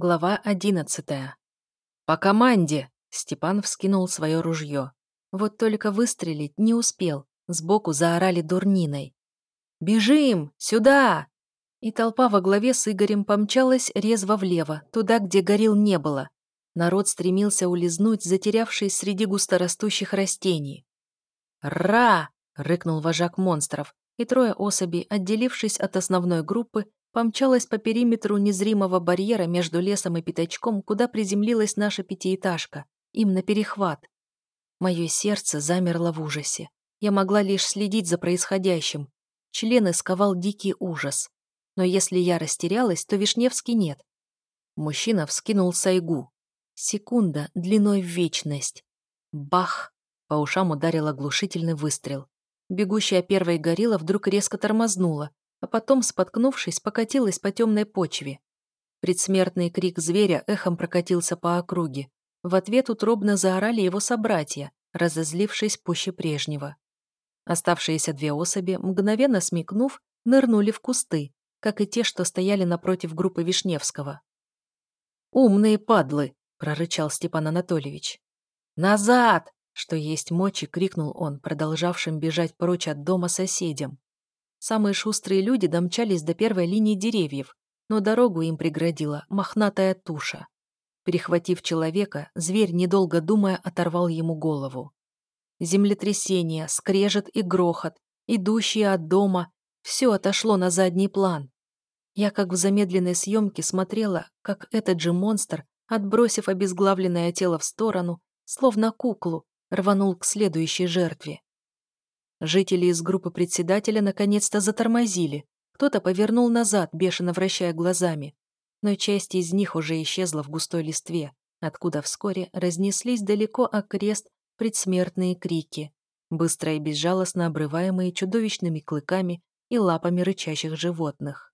Глава одиннадцатая. «По команде!» — Степан вскинул свое ружье. Вот только выстрелить не успел. Сбоку заорали дурниной. «Бежим! Сюда!» И толпа во главе с Игорем помчалась резво влево, туда, где горил не было. Народ стремился улизнуть, затерявшись среди густорастущих растений. «Ра!» — рыкнул вожак монстров, и трое особей, отделившись от основной группы, помчалась по периметру незримого барьера между лесом и пятачком, куда приземлилась наша пятиэтажка, им на перехват. Мое сердце замерло в ужасе. Я могла лишь следить за происходящим. Члены сковал дикий ужас. Но если я растерялась, то Вишневский нет. Мужчина вскинул сайгу. Секунда длиной в вечность. Бах! По ушам ударил оглушительный выстрел. Бегущая первой горилла вдруг резко тормознула, а потом, споткнувшись, покатилась по темной почве. Предсмертный крик зверя эхом прокатился по округе. В ответ утробно заорали его собратья, разозлившись пуще прежнего. Оставшиеся две особи, мгновенно смекнув, нырнули в кусты, как и те, что стояли напротив группы Вишневского. «Умные падлы!» — прорычал Степан Анатольевич. «Назад!» — что есть мочи, крикнул он, продолжавшим бежать прочь от дома соседям. Самые шустрые люди домчались до первой линии деревьев, но дорогу им преградила мохнатая туша. Перехватив человека, зверь, недолго думая, оторвал ему голову. Землетрясение, скрежет и грохот, идущие от дома, все отошло на задний план. Я, как в замедленной съемке, смотрела, как этот же монстр, отбросив обезглавленное тело в сторону, словно куклу, рванул к следующей жертве. Жители из группы председателя наконец-то затормозили. Кто-то повернул назад, бешено вращая глазами. Но часть из них уже исчезла в густой листве, откуда вскоре разнеслись далеко окрест предсмертные крики, быстро и безжалостно обрываемые чудовищными клыками и лапами рычащих животных.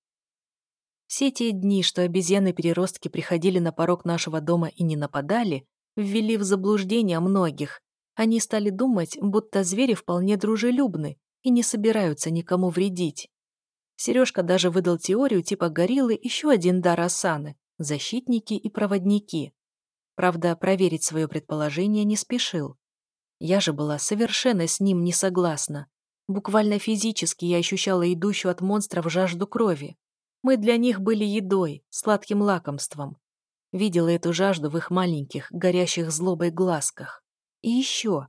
Все те дни, что обезьяны-переростки приходили на порог нашего дома и не нападали, ввели в заблуждение многих, они стали думать, будто звери вполне дружелюбны и не собираются никому вредить. Сережка даже выдал теорию типа гориллы еще один дар Асаны – защитники и проводники. Правда, проверить свое предположение не спешил. Я же была совершенно с ним не согласна. Буквально физически я ощущала идущую от монстров жажду крови. Мы для них были едой, сладким лакомством. Видела эту жажду в их маленьких, горящих злобой глазках. И еще.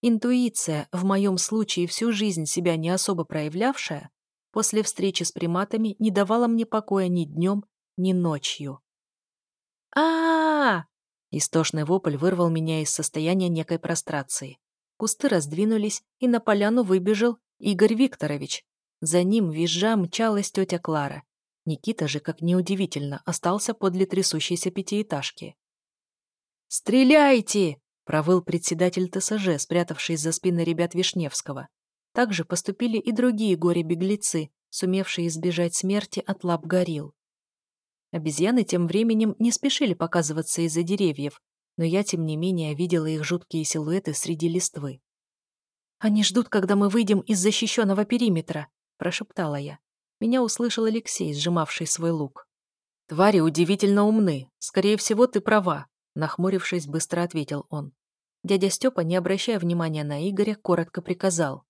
Интуиция, в моем случае всю жизнь себя не особо проявлявшая, после встречи с приматами не давала мне покоя ни днем, ни ночью. а а, -а Истошный вопль вырвал меня из состояния некой прострации. Кусты раздвинулись, и на поляну выбежал Игорь Викторович. За ним визжа мчалась тетя Клара. Никита же, как неудивительно, остался подле трясущейся пятиэтажки. «Стреляйте!» Провыл председатель ТСЖ, спрятавшись за спины ребят Вишневского. Так же поступили и другие горе-беглецы, сумевшие избежать смерти от лап горил. Обезьяны тем временем не спешили показываться из-за деревьев, но я, тем не менее, видела их жуткие силуэты среди листвы. «Они ждут, когда мы выйдем из защищенного периметра», – прошептала я. Меня услышал Алексей, сжимавший свой лук. «Твари удивительно умны. Скорее всего, ты права. Нахмурившись, быстро ответил он. Дядя Степа, не обращая внимания на Игоря, коротко приказал.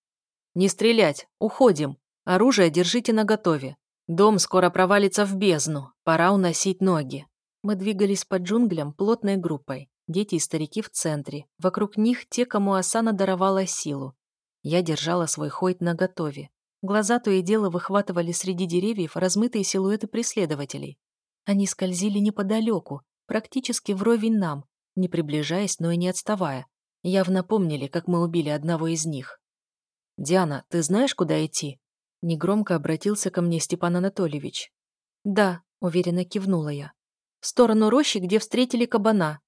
«Не стрелять! Уходим! Оружие держите наготове. Дом скоро провалится в бездну. Пора уносить ноги». Мы двигались по джунглям плотной группой. Дети и старики в центре. Вокруг них те, кому Асана даровала силу. Я держала свой хойт наготове. Глаза то и дело выхватывали среди деревьев размытые силуэты преследователей. Они скользили неподалеку, практически вровень нам, не приближаясь, но и не отставая. Явно помнили, как мы убили одного из них. «Диана, ты знаешь, куда идти?» Негромко обратился ко мне Степан Анатольевич. «Да», — уверенно кивнула я. «В сторону рощи, где встретили кабана».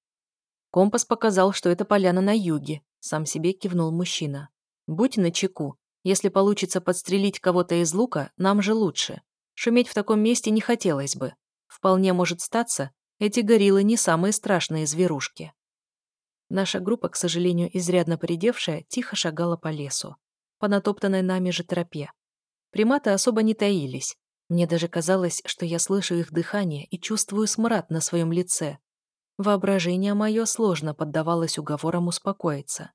Компас показал, что это поляна на юге, сам себе кивнул мужчина. «Будь начеку. Если получится подстрелить кого-то из лука, нам же лучше. Шуметь в таком месте не хотелось бы. Вполне может статься, эти гориллы не самые страшные зверушки. Наша группа, к сожалению, изрядно поредевшая, тихо шагала по лесу, по натоптанной нами же тропе. Приматы особо не таились. Мне даже казалось, что я слышу их дыхание и чувствую смрад на своем лице. Воображение мое сложно поддавалось уговорам успокоиться.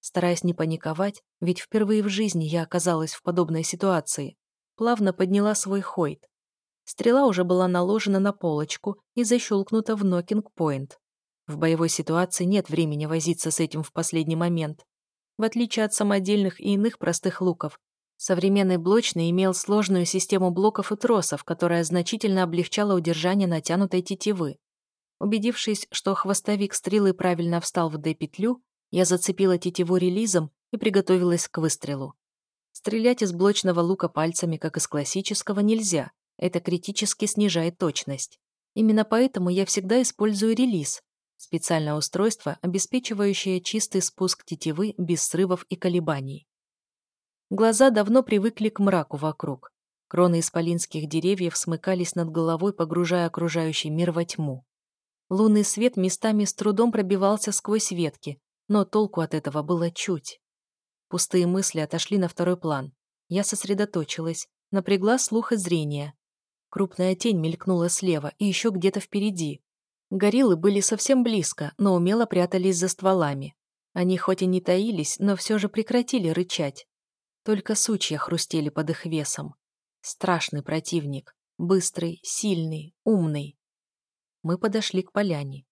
Стараясь не паниковать, ведь впервые в жизни я оказалась в подобной ситуации, плавно подняла свой хойт. Стрела уже была наложена на полочку и защелкнута в нокинг-поинт. В боевой ситуации нет времени возиться с этим в последний момент. В отличие от самодельных и иных простых луков, современный блочный имел сложную систему блоков и тросов, которая значительно облегчала удержание натянутой тетивы. Убедившись, что хвостовик стрелы правильно встал в D-петлю, я зацепила тетиву релизом и приготовилась к выстрелу. Стрелять из блочного лука пальцами, как из классического, нельзя. Это критически снижает точность. Именно поэтому я всегда использую релиз, специальное устройство, обеспечивающее чистый спуск тетивы без срывов и колебаний. Глаза давно привыкли к мраку вокруг. Кроны исполинских деревьев смыкались над головой, погружая окружающий мир во тьму. Лунный свет местами с трудом пробивался сквозь ветки, но толку от этого было чуть. Пустые мысли отошли на второй план. Я сосредоточилась, напрягла слух и зрение. Крупная тень мелькнула слева и еще где-то впереди. Гориллы были совсем близко, но умело прятались за стволами. Они хоть и не таились, но все же прекратили рычать. Только сучья хрустели под их весом. Страшный противник. Быстрый, сильный, умный. Мы подошли к поляне.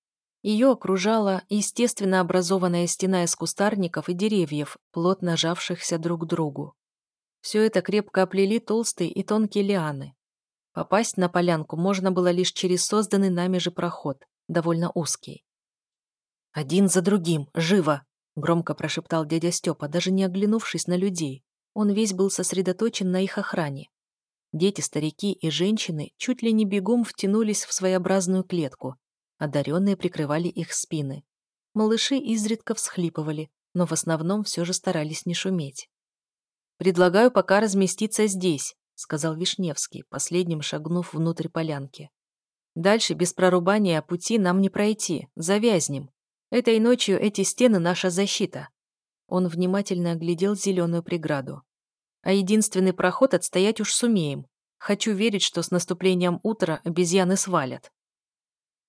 Ее окружала естественно образованная стена из кустарников и деревьев, плотно жавшихся друг к другу. Все это крепко оплели толстые и тонкие лианы. Попасть на полянку можно было лишь через созданный нами же проход, довольно узкий. «Один за другим, живо!» — громко прошептал дядя Степа, даже не оглянувшись на людей. Он весь был сосредоточен на их охране. Дети, старики и женщины чуть ли не бегом втянулись в своеобразную клетку, Одаренные прикрывали их спины. Малыши изредка всхлипывали, но в основном все же старались не шуметь. «Предлагаю пока разместиться здесь», — сказал Вишневский, последним шагнув внутрь полянки. «Дальше без прорубания пути нам не пройти, завязнем. Этой ночью эти стены — наша защита». Он внимательно оглядел зеленую преграду. «А единственный проход отстоять уж сумеем. Хочу верить, что с наступлением утра обезьяны свалят».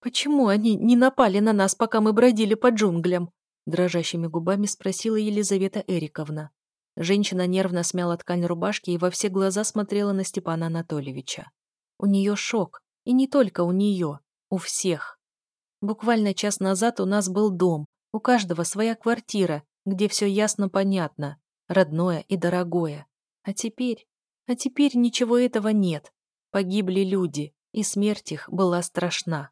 «Почему они не напали на нас, пока мы бродили по джунглям?» Дрожащими губами спросила Елизавета Эриковна. Женщина нервно смяла ткань рубашки и во все глаза смотрела на Степана Анатольевича. У нее шок. И не только у нее. У всех. Буквально час назад у нас был дом. У каждого своя квартира, где все ясно понятно. Родное и дорогое. А теперь... А теперь ничего этого нет. Погибли люди, и смерть их была страшна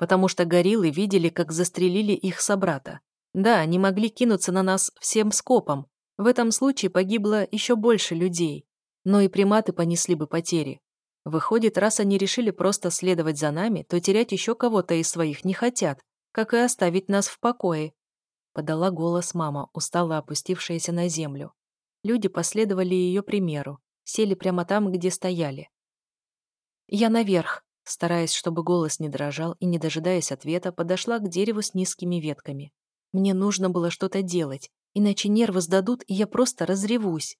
потому что гориллы видели, как застрелили их собрата. Да, они могли кинуться на нас всем скопом. В этом случае погибло еще больше людей. Но и приматы понесли бы потери. Выходит, раз они решили просто следовать за нами, то терять еще кого-то из своих не хотят, как и оставить нас в покое. Подала голос мама, устало опустившаяся на землю. Люди последовали ее примеру, сели прямо там, где стояли. «Я наверх», Стараясь, чтобы голос не дрожал и не дожидаясь ответа, подошла к дереву с низкими ветками. Мне нужно было что-то делать, иначе нервы сдадут, и я просто разревусь.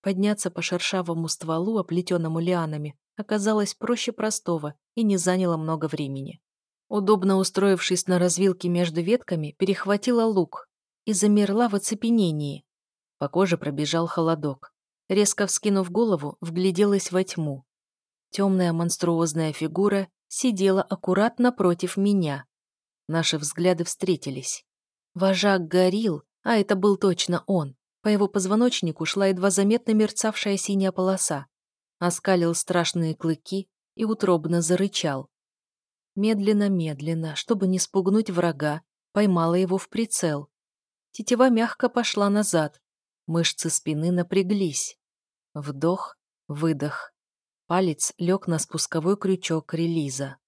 Подняться по шершавому стволу, оплетенному лианами, оказалось проще простого и не заняло много времени. Удобно устроившись на развилке между ветками, перехватила лук и замерла в оцепенении. По коже пробежал холодок. Резко вскинув голову, вгляделась во тьму. Темная монструозная фигура сидела аккуратно против меня. Наши взгляды встретились. Вожак горил, а это был точно он. По его позвоночнику шла едва заметно мерцавшая синяя полоса. Оскалил страшные клыки и утробно зарычал. Медленно-медленно, чтобы не спугнуть врага, поймала его в прицел. Тетива мягко пошла назад. Мышцы спины напряглись. Вдох, выдох. Палец лег на спусковой крючок релиза.